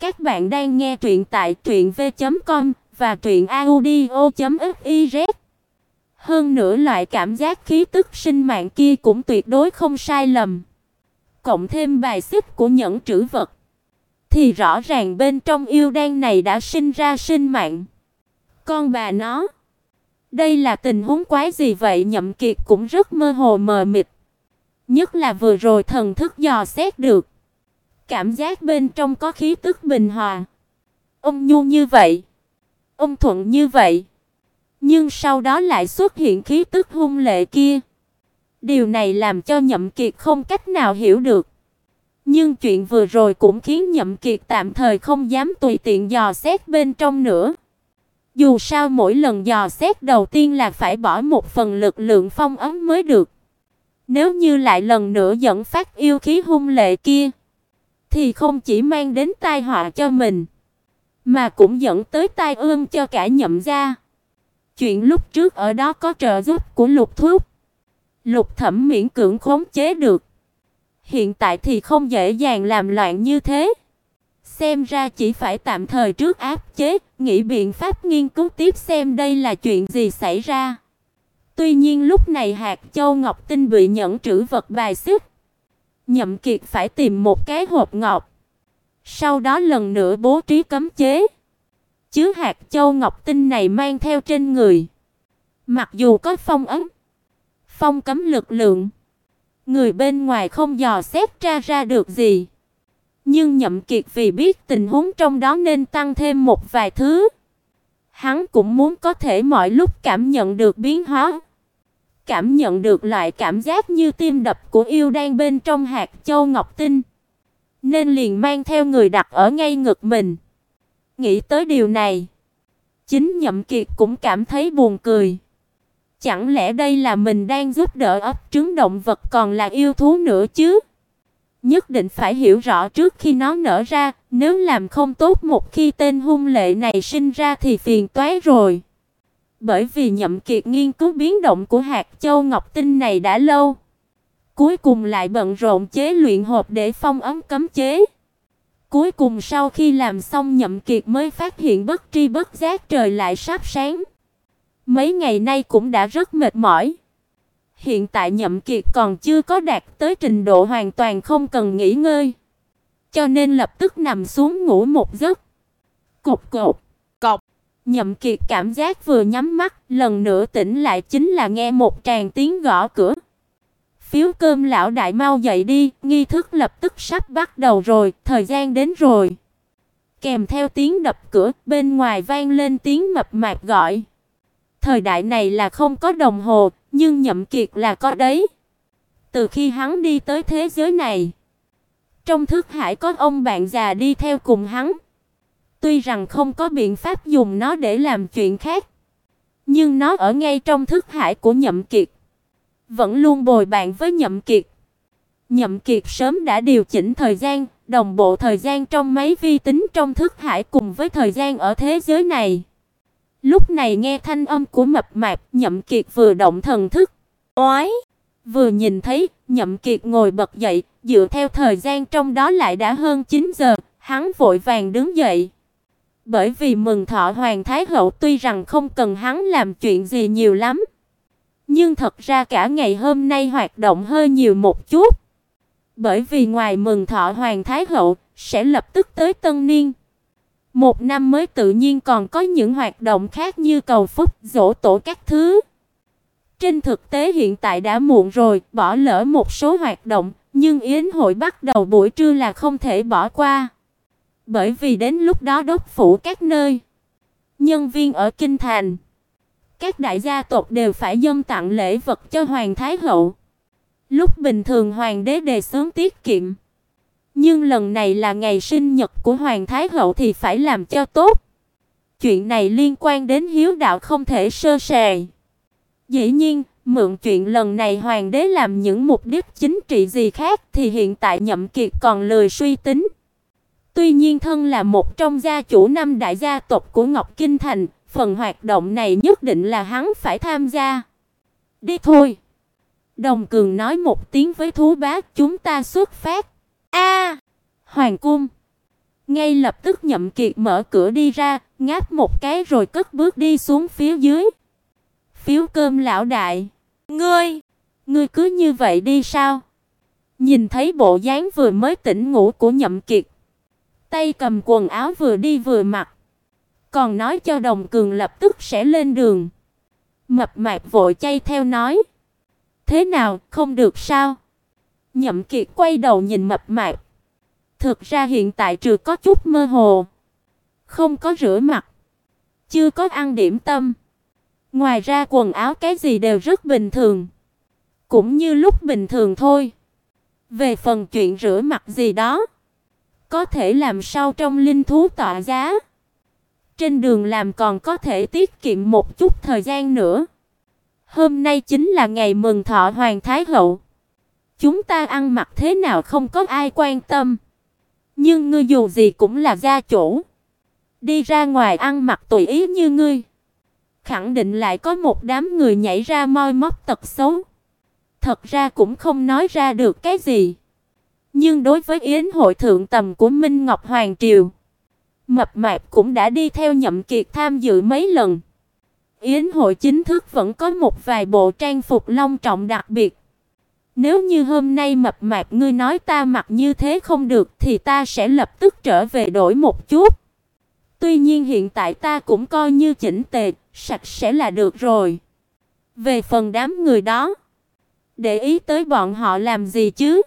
Các bạn đang nghe truyện tại truyệnv.com và truyệnaudio.fiz. Hơn nữa loại cảm giác khí tức sinh mạng kia cũng tuyệt đối không sai lầm. Cộng thêm bài xích của nhẫn trữ vật thì rõ ràng bên trong yêu đan này đã sinh ra sinh mạng. Con bà nó, đây là tình huống quái gì vậy? Nhậm Kiệt cũng rất mơ hồ mờ mịt. Nhất là vừa rồi thần thức dò xét được, cảm giác bên trong có khí tức bình hòa. Ông nhu như vậy, ông thuận như vậy, nhưng sau đó lại xuất hiện khí tức hung lệ kia. Điều này làm cho Nhậm Kiệt không cách nào hiểu được. Nhưng chuyện vừa rồi cũng khiến Nhậm Kiệt tạm thời không dám tùy tiện dò xét bên trong nữa. Dù sao mỗi lần dò xét đầu tiên là phải bỏ một phần lực lượng phong ấn mới được. Nếu như lại lần nữa dẫn phát yêu khí hung lệ kia, thì không chỉ mang đến tai họa cho mình, mà cũng dẫn tới tai ương cho cả Nhậm gia. Chuyện lúc trước ở đó có trợ giúp của Lục Thúc, Lục Thẩm miễn cưỡng khống chế được. Hiện tại thì không dễ dàng làm loạn như thế. Xem ra chỉ phải tạm thời trước áp chế, nghĩ biện pháp nghiên cứu tiếp xem đây là chuyện gì xảy ra. Tuy nhiên lúc này hạt châu ngọc tinh bị nhẫn trữ vật bài xích. Nhậm Kiệt phải tìm một cái hộp ngọc. Sau đó lần nữa bố trí cấm chế. Chứ hạt châu ngọc tinh này mang theo trên người. Mặc dù có phong ấn, phong cấm lực lượng, người bên ngoài không dò xét ra ra được gì. Nhưng Nhậm Kiệt vì biết tình huống trong đó nên tăng thêm một vài thứ. Hắn cũng muốn có thể mọi lúc cảm nhận được biến hóa. Cảm nhận được loại cảm giác như tim đập của yêu đang bên trong hạt châu ngọc tinh. Nên liền mang theo người đặt ở ngay ngực mình. Nghĩ tới điều này, chính Nhậm Kiệt cũng cảm thấy buồn cười. Chẳng lẽ đây là mình đang giúp đỡ ấp trứng động vật còn là yêu thú nữa chứ? Nhất định phải hiểu rõ trước khi nó nở ra, nếu làm không tốt một khi tên hung lệ này sinh ra thì phiền toái rồi. Bởi vì Nhậm Kiệt nghiên cứu biến động của hạt châu ngọc tinh này đã lâu, cuối cùng lại bận rộn chế luyện hộp để phong ấn cấm chế. Cuối cùng sau khi làm xong Nhậm Kiệt mới phát hiện bất tri bất giác trời lại sắp sáng. Mấy ngày nay cũng đã rất mệt mỏi. Hiện tại Nhậm Kiệt còn chưa có đạt tới trình độ hoàn toàn không cần nghỉ ngơi, cho nên lập tức nằm xuống ngủ một giấc. Cục cục. Nhậm Kiệt cảm giác vừa nhắm mắt, lần nữa tỉnh lại chính là nghe một tràng tiếng gõ cửa. Phiếu cơm lão đại mau dậy đi, nghi thức lập tức sắp bắt đầu rồi, thời gian đến rồi. Kèm theo tiếng đập cửa, bên ngoài vang lên tiếng mập mạp gọi. Thời đại này là không có đồng hồ, nhưng Nhậm Kiệt là có đấy. Từ khi hắn đi tới thế giới này, trong thức hải có ông bạn già đi theo cùng hắn. Tuy rằng không có biện pháp dùng nó để làm chuyện khác, nhưng nó ở ngay trong thức hải của Nhậm Kiệt, vẫn luôn bồi bạn với Nhậm Kiệt. Nhậm Kiệt sớm đã điều chỉnh thời gian, đồng bộ thời gian trong máy vi tính trong thức hải cùng với thời gian ở thế giới này. Lúc này nghe thanh âm của mập mạp, Nhậm Kiệt vừa động thần thức. Oái! Vừa nhìn thấy, Nhậm Kiệt ngồi bật dậy, dựa theo thời gian trong đó lại đã hơn 9 giờ, hắn vội vàng đứng dậy. Bởi vì mừng thọ hoàng thái hậu tuy rằng không cần hắn làm chuyện gì nhiều lắm, nhưng thật ra cả ngày hôm nay hoạt động hơi nhiều một chút. Bởi vì ngoài mừng thọ hoàng thái hậu sẽ lập tức tới tân niên. Một năm mới tự nhiên còn có những hoạt động khác như cầu phúc, dỗ tổ các thứ. Trên thực tế hiện tại đã muộn rồi, bỏ lỡ một số hoạt động, nhưng yến hội bắt đầu buổi trưa là không thể bỏ qua. Bởi vì đến lúc đó đốc phủ các nơi, nhân viên ở kinh thành, các đại gia tộc đều phải dâng tặng lễ vật cho hoàng thái hậu. Lúc bình thường hoàng đế đề xướng tiết kiệm, nhưng lần này là ngày sinh nhật của hoàng thái hậu thì phải làm cho tốt. Chuyện này liên quan đến hiếu đạo không thể sơ sài. Dĩ nhiên, mượn chuyện lần này hoàng đế làm những mục đích chính trị gì khác thì hiện tại Nhậm Kiệt còn lười suy tính. Tuy nhiên thân là một trong gia chủ năm đại gia tộc của Ngọc Kinh Thành, phần hoạt động này nhất định là hắn phải tham gia. Đi thôi. Đồng Cường nói một tiếng với thú bá, chúng ta xuất phát. A! Hoàng cung. Ngay lập tức Nhậm Kiệt mở cửa đi ra, ngáp một cái rồi cất bước đi xuống phía dưới. Phiếu cơm lão đại, ngươi, ngươi cứ như vậy đi sao? Nhìn thấy bộ dáng vừa mới tỉnh ngủ của Nhậm Kiệt, tay cầm quần áo vừa đi vừa mặc, còn nói cho Đồng Cường lập tức sẽ lên đường. Mập mạp vội chay theo nói: "Thế nào, không được sao?" Nhậm Kiệt quay đầu nhìn mập mạp. Thực ra hiện tại trừ có chút mơ hồ, không có rửa mặt, chưa có ăn điểm tâm. Ngoài ra quần áo cái gì đều rất bình thường, cũng như lúc bình thường thôi. Về phần chuyện rửa mặt gì đó, có thể làm sao trong linh thú tọa giá. Trên đường làm còn có thể tiết kiệm một chút thời gian nữa. Hôm nay chính là ngày mừng thọ hoàng thái hậu. Chúng ta ăn mặc thế nào không có ai quan tâm. Nhưng ngươi dù gì cũng là gia chủ. Đi ra ngoài ăn mặc tùy ý như ngươi, khẳng định lại có một đám người nhảy ra moi móc tật xấu. Thật ra cũng không nói ra được cái gì. Nhưng đối với yến hội thượng tầm của Minh Ngọc Hoàng triều, Mập Mạp cũng đã đi theo Nhậm Kiệt tham dự mấy lần. Yến hội chính thức vẫn có một vài bộ trang phục long trọng đặc biệt. Nếu như hôm nay Mập Mạp ngươi nói ta mặc như thế không được thì ta sẽ lập tức trở về đổi một chút. Tuy nhiên hiện tại ta cũng coi như chỉnh tề, sạch sẽ là được rồi. Về phần đám người đó, để ý tới bọn họ làm gì chứ?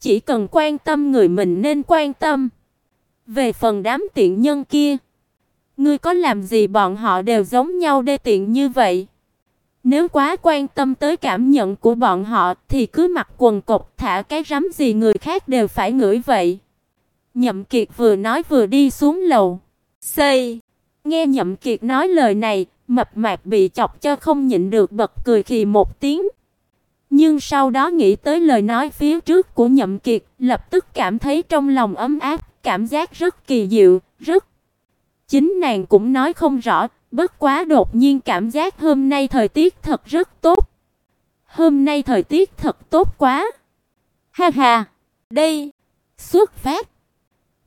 Chỉ cần quan tâm người mình nên quan tâm. Về phần đám tiện nhân kia, ngươi có làm gì bọn họ đều giống nhau đê tiện như vậy. Nếu quá quan tâm tới cảm nhận của bọn họ thì cứ mặc quần cộc thả cái rắm gì người khác đều phải ngửi vậy. Nhậm Kiệt vừa nói vừa đi xuống lầu. Xây. Nghe Nhậm Kiệt nói lời này, mập mạp bị chọc cho không nhịn được bật cười khì một tiếng. Nhưng sau đó nghĩ tới lời nói phía trước của Nhậm Kiệt, lập tức cảm thấy trong lòng ấm áp, cảm giác rất kỳ diệu, rất Chính nàng cũng nói không rõ, bất quá đột nhiên cảm giác hôm nay thời tiết thật rất tốt. Hôm nay thời tiết thật tốt quá. Ha ha, đây, xuất phát.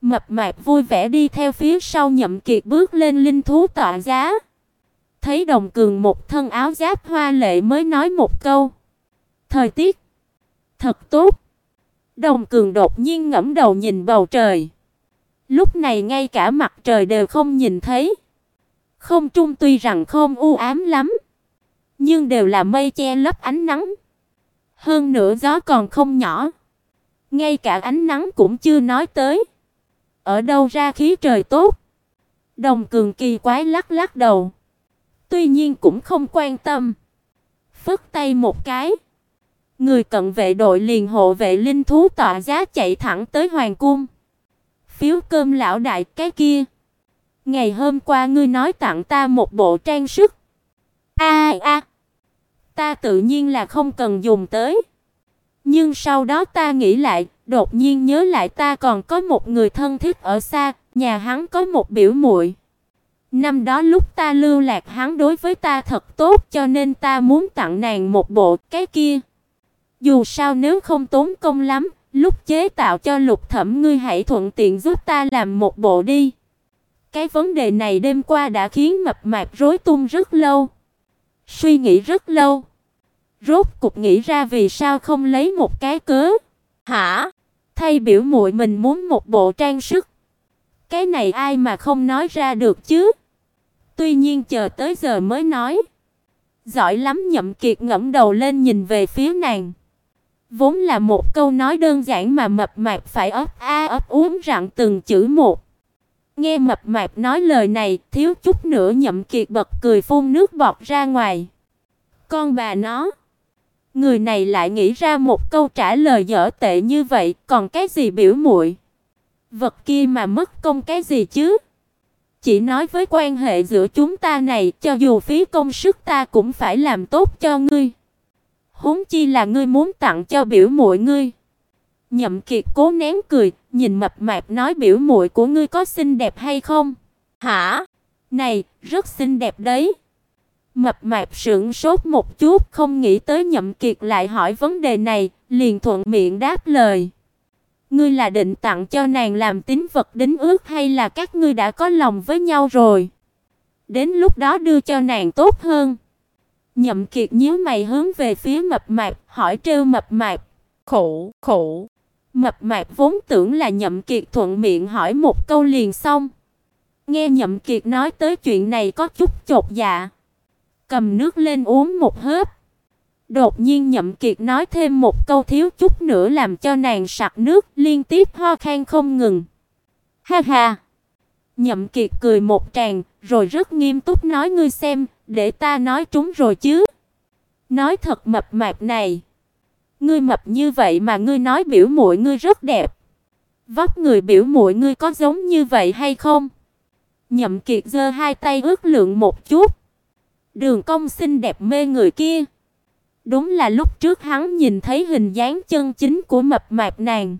Mập mạp vui vẻ đi theo phía sau Nhậm Kiệt bước lên linh thú tọa giá. Thấy Đồng Cường một thân áo giáp hoa lệ mới nói một câu. Thời tiết thật tốt. Đồng Cường đột nhiên ngẩng đầu nhìn bầu trời. Lúc này ngay cả mặt trời đều không nhìn thấy. Không trung tuy rằng không u ám lắm, nhưng đều là mây che lấp ánh nắng. Hơn nữa gió còn không nhỏ. Ngay cả ánh nắng cũng chưa nói tới. Ở đâu ra khí trời tốt? Đồng Cường kỳ quái lắc lắc đầu. Tuy nhiên cũng không quan tâm. Phất tay một cái. Người cận vệ đội liền hộ vệ linh thú tọa giá chạy thẳng tới hoàng cung. Phiếu cơm lão đại cái kia. Ngày hôm qua ngươi nói tặng ta một bộ trang sức. A a. ta tự nhiên là không cần dùng tới. Nhưng sau đó ta nghĩ lại, đột nhiên nhớ lại ta còn có một người thân thiết ở xa, nhà hắn có một biểu muội. Năm đó lúc ta lưu lạc hắn đối với ta thật tốt cho nên ta muốn tặng nàng một bộ cái kia. Dù sao nếu không tốn công lắm, lúc chế tạo cho Lục Thẩm ngươi hãy thuận tiện giúp ta làm một bộ đi. Cái vấn đề này đêm qua đã khiến mập mạp rối tung rất lâu. Suy nghĩ rất lâu. Rốt cục nghĩ ra vì sao không lấy một cái cớ. Hả? Thay biểu muội mình muốn một bộ trang sức. Cái này ai mà không nói ra được chứ? Tuy nhiên chờ tới giờ mới nói. Giỏi lắm Nhậm Kiệt ngẩng đầu lên nhìn về phía nàng. Vốn là một câu nói đơn giản mà mập mạp phải ấp a ấp uống rặn từng chữ một. Nghe mập mạp nói lời này, thiếu chút nữa Nhậm Kiệt bật cười phun nước bọt ra ngoài. Con bà nó, người này lại nghĩ ra một câu trả lời dở tệ như vậy, còn cái gì biểu muội? Vật kia mà mất công cái gì chứ? Chỉ nói với quan hệ giữa chúng ta này, cho dù phí công sức ta cũng phải làm tốt cho ngươi. Huống chi là ngươi muốn tặng cho biểu muội ngươi. Nhậm Kiệt cố nén cười, nhìn mập mạp nói biểu muội của ngươi có xinh đẹp hay không? Hả? Này, rất xinh đẹp đấy. Mập mạp sững sốt một chút, không nghĩ tới Nhậm Kiệt lại hỏi vấn đề này, liền thuận miệng đáp lời. Ngươi là định tặng cho nàng làm tín vật đính ước hay là các ngươi đã có lòng với nhau rồi? Đến lúc đó đưa cho nàng tốt hơn. Nhậm Kiệt nhíu mày hướng về phía Mập Mạp, hỏi trêu Mập Mạp. Khổ, khổ. Mập Mạp vốn tưởng là Nhậm Kiệt thuận miệng hỏi một câu liền xong. Nghe Nhậm Kiệt nói tới chuyện này có chút chột dạ. Cầm nước lên uống một hớp. Đột nhiên Nhậm Kiệt nói thêm một câu thiếu chút nữa làm cho nàng sặc nước, liên tiếp ho khan không ngừng. Ha ha. Nhậm Kiệt cười một tràng, rồi rất nghiêm túc nói ngươi xem, để ta nói trúng rồi chứ. Nói thật mập mạp này, ngươi mập như vậy mà ngươi nói biểu muội ngươi rất đẹp. Vóc người biểu muội ngươi có giống như vậy hay không? Nhậm Kiệt giơ hai tay ước lượng một chút. Đường cong xinh đẹp mê người kia. Đúng là lúc trước hắn nhìn thấy hình dáng chân chính của mập mạp nàng.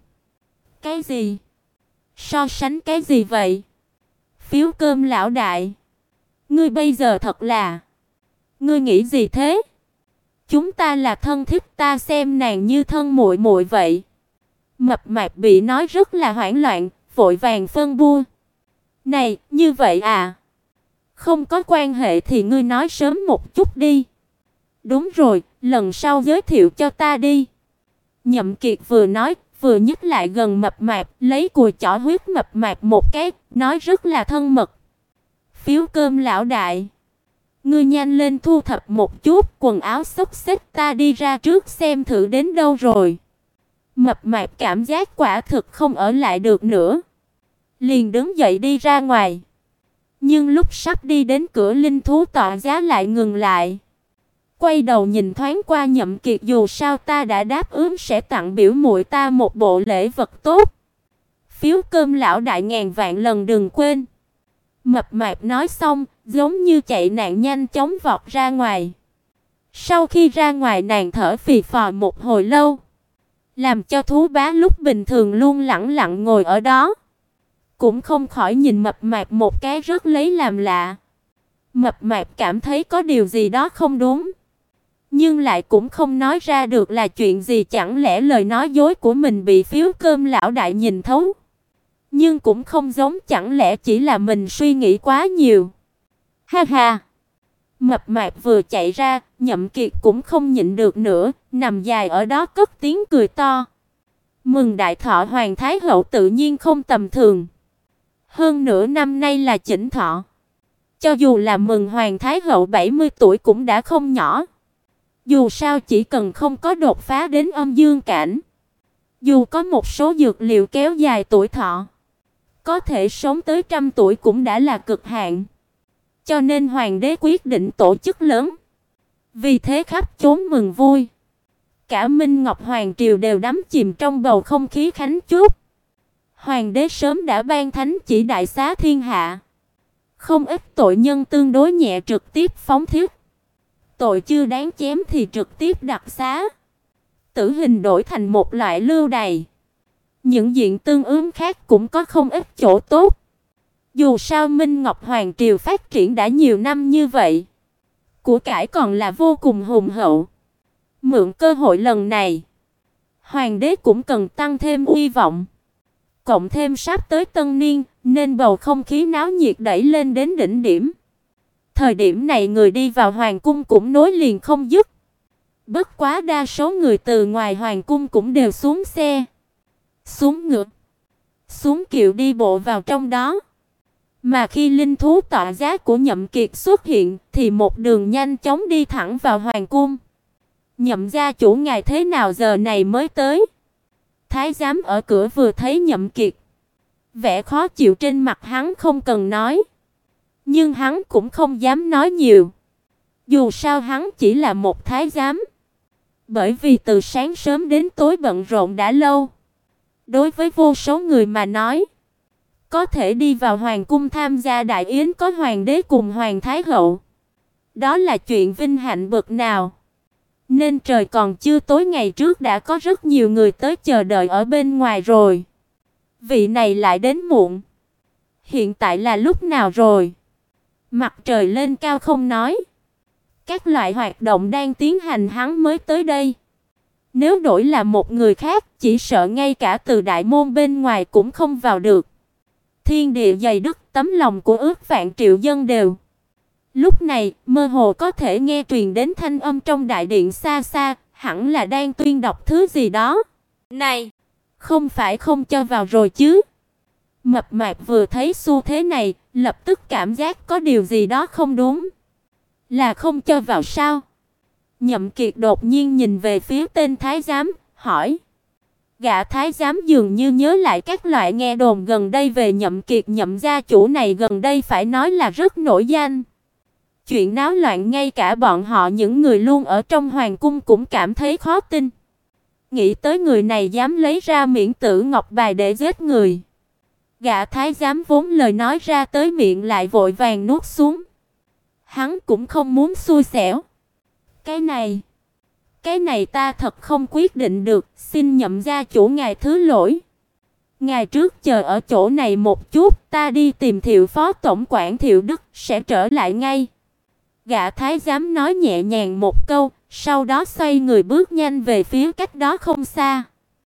Cái gì? So sánh cái gì vậy? Phiếu cơm lão đại. Ngươi bây giờ thật là Ngươi nghĩ gì thế? Chúng ta là thân thiết, ta xem nàng như thân muội muội vậy. Mập mạp bị nói rất là hoảng loạn, vội vàng phân bua. Này, như vậy à? Không có quan hệ thì ngươi nói sớm một chút đi. Đúng rồi, lần sau giới thiệu cho ta đi. Nhậm Kiệt vừa nói, vừa nhích lại gần mập mạp, lấy cùi chỏ huyết mập mạp một cái, nói rất là thân mật. Phiếu cơm lão đại. Ngươi nhanh lên thu thập một chút, quần áo xốc xếch ta đi ra trước xem thử đến đâu rồi. Mập mạp cảm giác quả thực không ở lại được nữa. Liền đứng dậy đi ra ngoài. Nhưng lúc sắp đi đến cửa linh thú tọa giá lại ngừng lại. Quay đầu nhìn thoáng qua Nhậm Kiệt dù sao ta đã đáp ứng sẽ tặng biểu muội ta một bộ lễ vật tốt. Phiếu cơm lão đại ngàn vạn lần đừng quên. Mập mạp nói xong, giống như chạy nạn nhanh chóng vọt ra ngoài. Sau khi ra ngoài nàng thở phì phò một hồi lâu, làm cho thú bá lúc bình thường luôn lẳng lặng ngồi ở đó, cũng không khỏi nhìn mập mạp một cái rất lấy làm lạ. Mập mạp cảm thấy có điều gì đó không đúng, nhưng lại cũng không nói ra được là chuyện gì, chẳng lẽ lời nói dối của mình bị phiếu cơm lão đại nhìn thấu. Nhưng cũng không giống chẳng lẽ chỉ là mình suy nghĩ quá nhiều. Ha ha. Mập mạp vừa chạy ra, Nhậm Kiệt cũng không nhịn được nữa, nằm dài ở đó cất tiếng cười to. Mừng đại thọ hoàng thái hậu tự nhiên không tầm thường. Hơn nửa năm nay là chỉnh thọ. Cho dù là mừng hoàng thái hậu 70 tuổi cũng đã không nhỏ. Dù sao chỉ cần không có đột phá đến âm dương cảnh, dù có một số dược liệu kéo dài tuổi thọ, có thể sống tới trăm tuổi cũng đã là cực hạn. Cho nên hoàng đế quyết định tổ chức lớn. Vì thế khắp chốn mừng vui. Cả Minh Ngọc hoàng triều đều đắm chìm trong bầu không khí khánh chúc. Hoàng đế sớm đã ban thánh chỉ đại xá thiên hạ. Không ít tội nhân tương đối nhẹ trực tiếp phóng thiết. Tội chưa đáng chém thì trực tiếp đặc xá. Tử hình đổi thành một loại lưu đày. Những diện tương ứng khác cũng có không ít chỗ tốt. Dù sao Minh Ngọc Hoàng triều phát triển đã nhiều năm như vậy, của cải còn là vô cùng hùng hậu. Mượn cơ hội lần này, hoàng đế cũng cần tăng thêm uy vọng. Cộng thêm sắp tới tân niên, nên bầu không khí náo nhiệt đẩy lên đến đỉnh điểm. Thời điểm này người đi vào hoàng cung cũng nối liền không dứt. Bất quá đa số người từ ngoài hoàng cung cũng đều xuống xe, xuống ngựa, xuống kiệu đi bộ vào trong đó. Mà khi linh thú tọa giá của Nhậm Kiệt xuất hiện, thì một đường nhanh chóng đi thẳng vào hoàng cung. Nhậm gia chủ ngài thế nào giờ này mới tới? Thái giám ở cửa vừa thấy Nhậm Kiệt, vẻ khó chịu trên mặt hắn không cần nói, nhưng hắn cũng không dám nói nhiều. Dù sao hắn chỉ là một thái giám, bởi vì từ sáng sớm đến tối bận rộn đã lâu. Đối với vô số người mà nói, có thể đi vào hoàng cung tham gia đại yến có hoàng đế cùng hoàng thái hậu. Đó là chuyện vinh hạnh bậc nào. Nên trời còn chưa tối ngày trước đã có rất nhiều người tới chờ đợi ở bên ngoài rồi. Vị này lại đến muộn. Hiện tại là lúc nào rồi? Mặt trời lên cao không nói. Các loại hoạt động đang tiến hành hắn mới tới đây. Nếu đổi là một người khác, chỉ sợ ngay cả từ đại môn bên ngoài cũng không vào được. Thiên địa dày đức, tấm lòng của ước vạn triệu dân đều. Lúc này, mơ hồ có thể nghe truyền đến thanh âm trong đại điện xa xa, hẳn là đang tuyên đọc thứ gì đó. Này, không phải không cho vào rồi chứ? Mập mạp vừa thấy xu thế này, lập tức cảm giác có điều gì đó không đúng. Là không cho vào sao? Nhậm Kiệt đột nhiên nhìn về phía tên thái giám, hỏi: Gã thái giám dường như nhớ lại các loại nghe đồn gần đây về Nhậm Kiệt nhậm gia chủ này gần đây phải nói là rất nổi danh. Chuyện náo loạn ngay cả bọn họ những người luôn ở trong hoàng cung cũng cảm thấy khó tin. Nghĩ tới người này dám lấy ra miễn tử ngọc bài để giết người. Gã thái giám vốn lời nói ra tới miệng lại vội vàng nuốt xuống. Hắn cũng không muốn xui xẻo. Cái này, cái này ta thật không quyết định được, xin nhậm gia chủ ngài thứ lỗi. Ngài trước chờ ở chỗ này một chút, ta đi tìm Thiệu phó tổng quản Thiệu Đức sẽ trở lại ngay. Gã thái giám nói nhẹ nhàng một câu, sau đó xoay người bước nhanh về phía cách đó không xa.